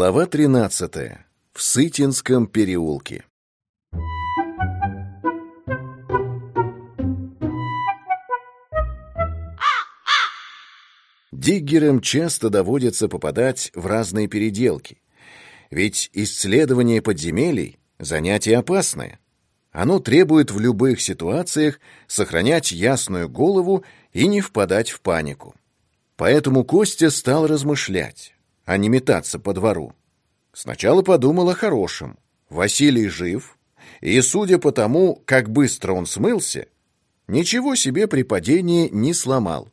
Глава 13. В Сытинском переулке. Диггерам часто доводится попадать в разные переделки. Ведь исследование подземелий — занятие опасное. Оно требует в любых ситуациях сохранять ясную голову и не впадать в панику. Поэтому Костя стал размышлять а не метаться по двору. Сначала подумал о хорошем. Василий жив, и, судя по тому, как быстро он смылся, ничего себе при падении не сломал.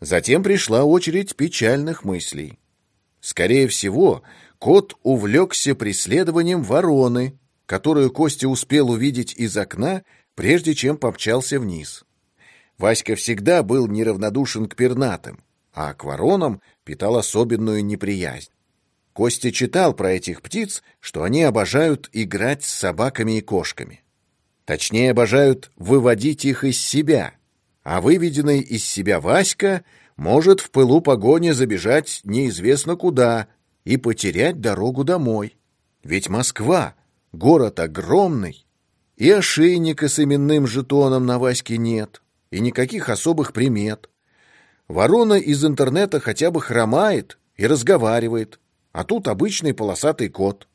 Затем пришла очередь печальных мыслей. Скорее всего, кот увлекся преследованием вороны, которую Костя успел увидеть из окна, прежде чем помчался вниз. Васька всегда был неравнодушен к пернатым, а к воронам питал особенную неприязнь. Костя читал про этих птиц, что они обожают играть с собаками и кошками. Точнее, обожают выводить их из себя, а выведенный из себя Васька может в пылу погони забежать неизвестно куда и потерять дорогу домой. Ведь Москва — город огромный, и ошейника с именным жетоном на Ваське нет, и никаких особых примет. Ворона из интернета хотя бы хромает и разговаривает, а тут обычный полосатый кот.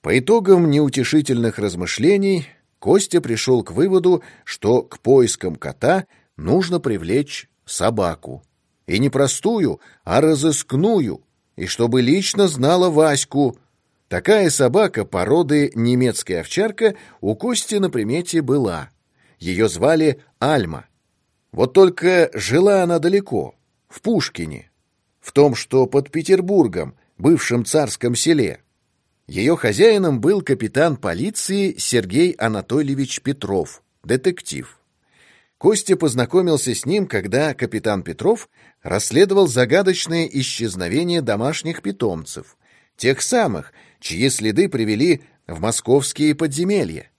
По итогам неутешительных размышлений Костя пришел к выводу, что к поискам кота нужно привлечь собаку. И не простую, а разыскную, и чтобы лично знала Ваську. Такая собака породы немецкая овчарка у Кости на примете была. Ее звали Альма. Вот только жила она далеко, в Пушкине, в том, что под Петербургом, бывшем царском селе. Ее хозяином был капитан полиции Сергей Анатольевич Петров, детектив. Костя познакомился с ним, когда капитан Петров расследовал загадочное исчезновение домашних питомцев, тех самых, чьи следы привели в московские подземелья.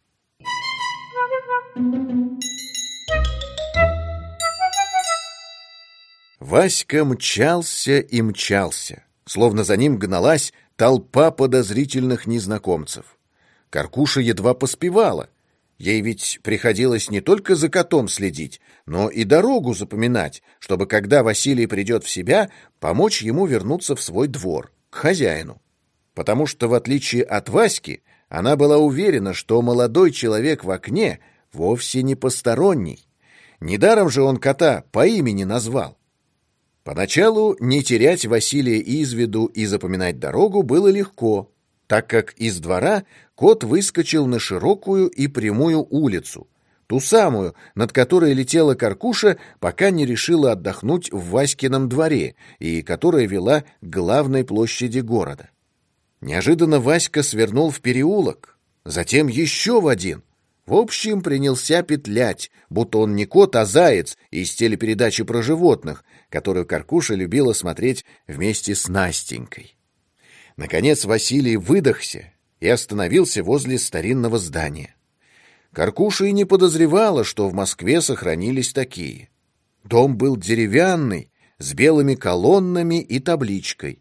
Васька мчался и мчался, словно за ним гналась толпа подозрительных незнакомцев. Каркуша едва поспевала. Ей ведь приходилось не только за котом следить, но и дорогу запоминать, чтобы, когда Василий придет в себя, помочь ему вернуться в свой двор, к хозяину. Потому что, в отличие от Васьки, она была уверена, что молодой человек в окне вовсе не посторонний. Недаром же он кота по имени назвал. Поначалу не терять Василия из виду и запоминать дорогу было легко, так как из двора кот выскочил на широкую и прямую улицу, ту самую, над которой летела Каркуша, пока не решила отдохнуть в Васькином дворе и которая вела к главной площади города. Неожиданно Васька свернул в переулок, затем еще в один — в общем, принялся петлять, будто он не кот, а заяц из телепередачи про животных, которую Каркуша любила смотреть вместе с Настенькой. Наконец Василий выдохся и остановился возле старинного здания. Каркуша и не подозревала, что в Москве сохранились такие. Дом был деревянный, с белыми колоннами и табличкой.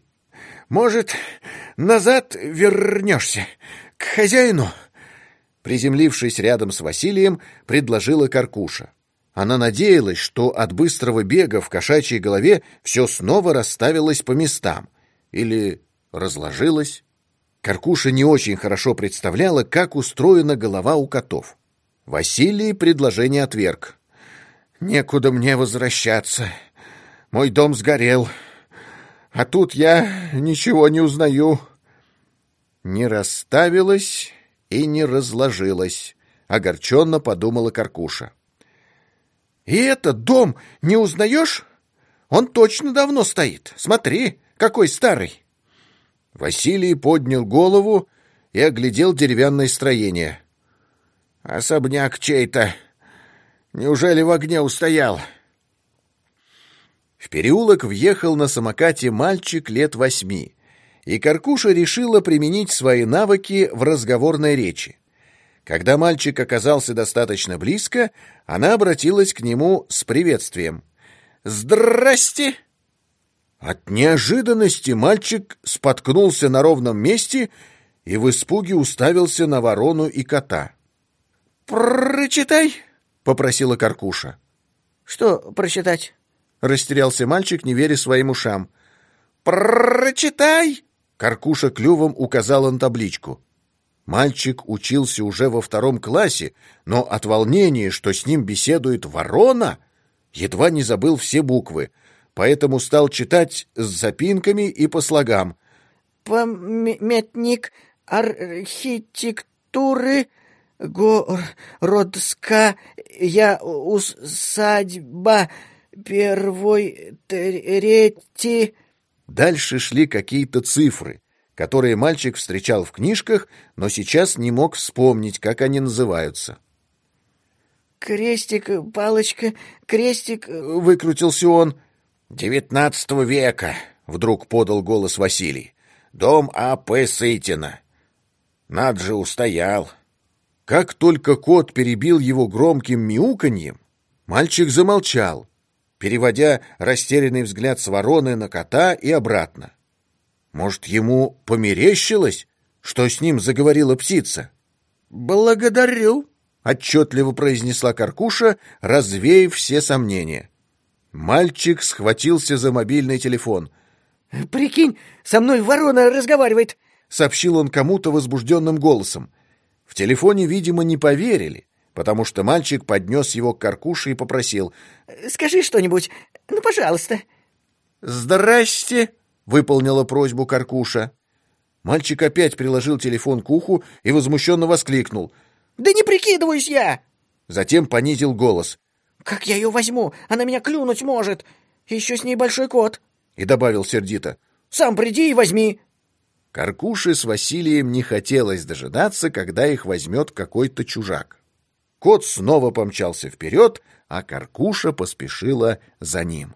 «Может, назад вернешься к хозяину?» Приземлившись рядом с Василием, предложила Каркуша. Она надеялась, что от быстрого бега в кошачьей голове все снова расставилось по местам. Или разложилось. Каркуша не очень хорошо представляла, как устроена голова у котов. Василий предложение отверг. «Некуда мне возвращаться. Мой дом сгорел. А тут я ничего не узнаю». Не расставилась и не разложилась, огорченно подумала Каркуша. «И этот дом не узнаешь? Он точно давно стоит. Смотри, какой старый!» Василий поднял голову и оглядел деревянное строение. «Особняк чей-то. Неужели в огне устоял?» В переулок въехал на самокате мальчик лет восьми и Каркуша решила применить свои навыки в разговорной речи. Когда мальчик оказался достаточно близко, она обратилась к нему с приветствием. «Здрасте!» От неожиданности мальчик споткнулся на ровном месте и в испуге уставился на ворону и кота. «Прочитай!» — попросила Каркуша. «Что прочитать?» — растерялся мальчик, не веря своим ушам. «Прочитай!» — Каркуша клювом указала на табличку. Мальчик учился уже во втором классе, но от волнения, что с ним беседует ворона, едва не забыл все буквы, поэтому стал читать с запинками и по слогам. «Памятник архитектуры городская усадьба первой трети...» Дальше шли какие-то цифры которые мальчик встречал в книжках, но сейчас не мог вспомнить, как они называются. «Крестик, палочка, крестик...» — выкрутился он. «Девятнадцатого века», — вдруг подал голос Василий. «Дом А.П. Сытина. Над же устоял». Как только кот перебил его громким мяуканьем, мальчик замолчал, переводя растерянный взгляд с вороны на кота и обратно. Может, ему померещилось, что с ним заговорила птица? «Благодарю», — отчетливо произнесла Каркуша, развеяв все сомнения. Мальчик схватился за мобильный телефон. «Прикинь, со мной ворона разговаривает», — сообщил он кому-то возбужденным голосом. В телефоне, видимо, не поверили, потому что мальчик поднес его к Каркуше и попросил. «Скажи что-нибудь, ну, пожалуйста». «Здрасте», выполнила просьбу Каркуша. Мальчик опять приложил телефон к уху и возмущенно воскликнул. «Да не прикидываюсь я!» Затем понизил голос. «Как я ее возьму? Она меня клюнуть может. Еще с ней большой кот». И добавил сердито. «Сам приди и возьми». Каркуше с Василием не хотелось дожидаться, когда их возьмет какой-то чужак. Кот снова помчался вперед, а Каркуша поспешила за ним.